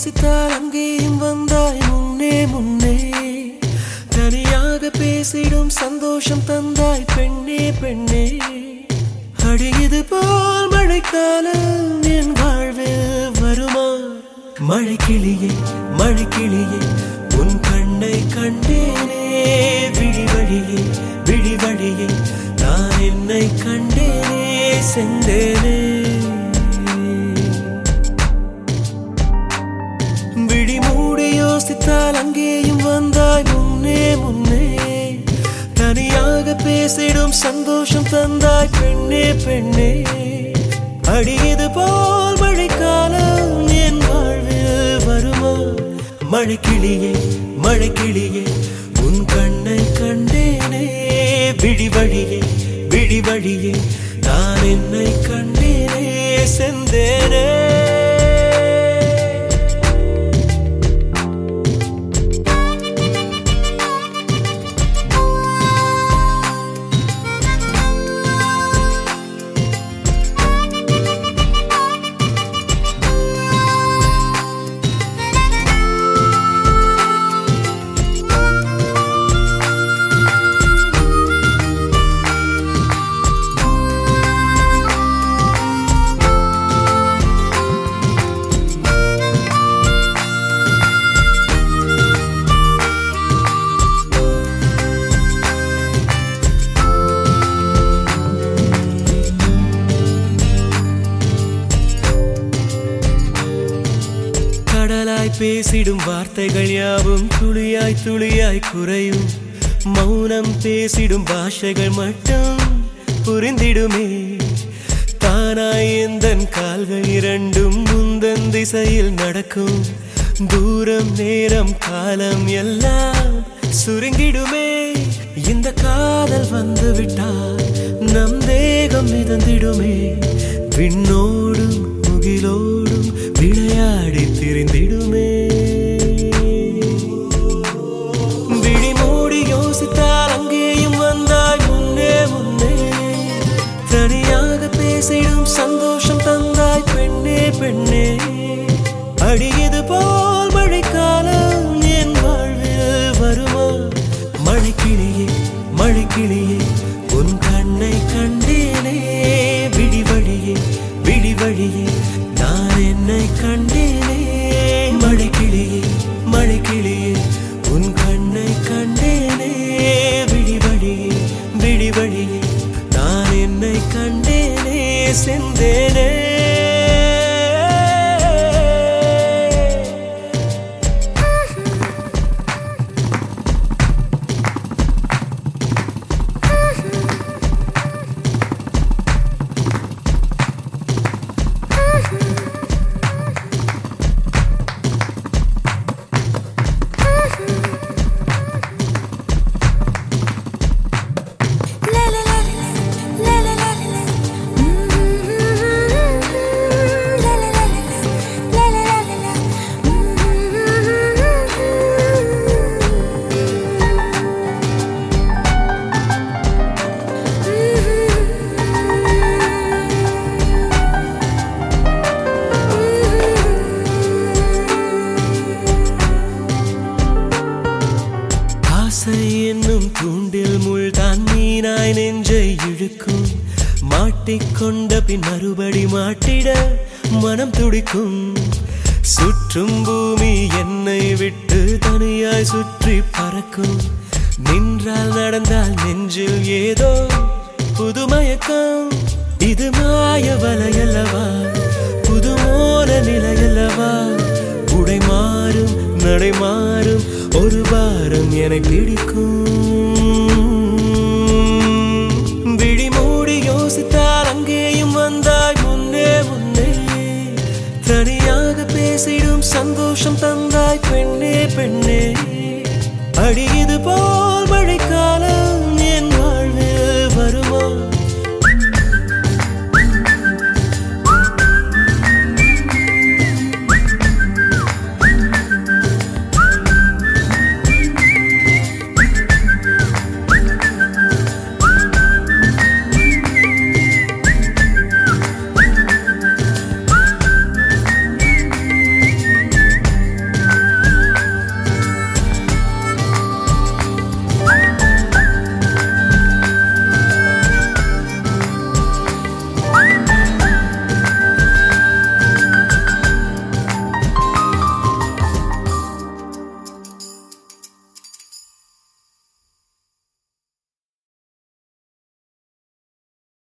யோசித்தால் அங்கேயும் வந்தாய் முன்னே முன்னே. தனியாக பேசிடும் சந்தோஷம் தந்தாய் பெண்ணே பெண்ணே. அடியது போல் மழைக்காலம் என் வாழ்வில் வருமா? மழை கிளியே மழை கிளியே உன் கண்ணை கண்டேனே. விழிவழியே விழிவழியே நான் என்னை கண்டேனே செந்தேனே அங்கேயும் வந்தாய் முன்னே முன்னே. தனியாக பேசிடும் சந்தோஷம் தந்தாய் பெண்ணே பெண்ணே. அடியது போல் மழைக்காலம் என் வாழ்வில் வருமா? மழைக்கிளியே மழைக்கிளியே உன் கண்ணை கண்டேனே. விழி வழியே நான் என்னை கண்டேனே செந்தேனே. பேசிடும் வார்த்தைகள் யாவும் துளியாய் துளியாய் குறையும். மௌனம் பேசிடும் பாஷைகள் மட்டும் புரிந்திடுமே. தானாய் எந்தன் கால்கள் இரண்டும் முந்தன் திசையில் நடக்கும். தூரம் நேரம் காலம் எல்லாம் சுருங்கிடுமே. இந்த காதல் வந்து விட்டால் நம் தேகம் மிதந்திடுமே. விண்ணோடும் முகிலோடும் விளையாடி திரிந்திடும். மீனாய் நெஞ்சை இழுக்கும். மாட்டிக்கொண்ட பின் மறுபடி மாட்டிட மனம் துடிக்கும். சுற்றும் பூமி என்னை விட்டு தனியாய் சுற்றி பறக்கும். நின்றால் நடந்தால் நெஞ்சில் ஏதோ புதுமயக்கம் இது மாய வலையல்ல கண்ணே அடியுது போ.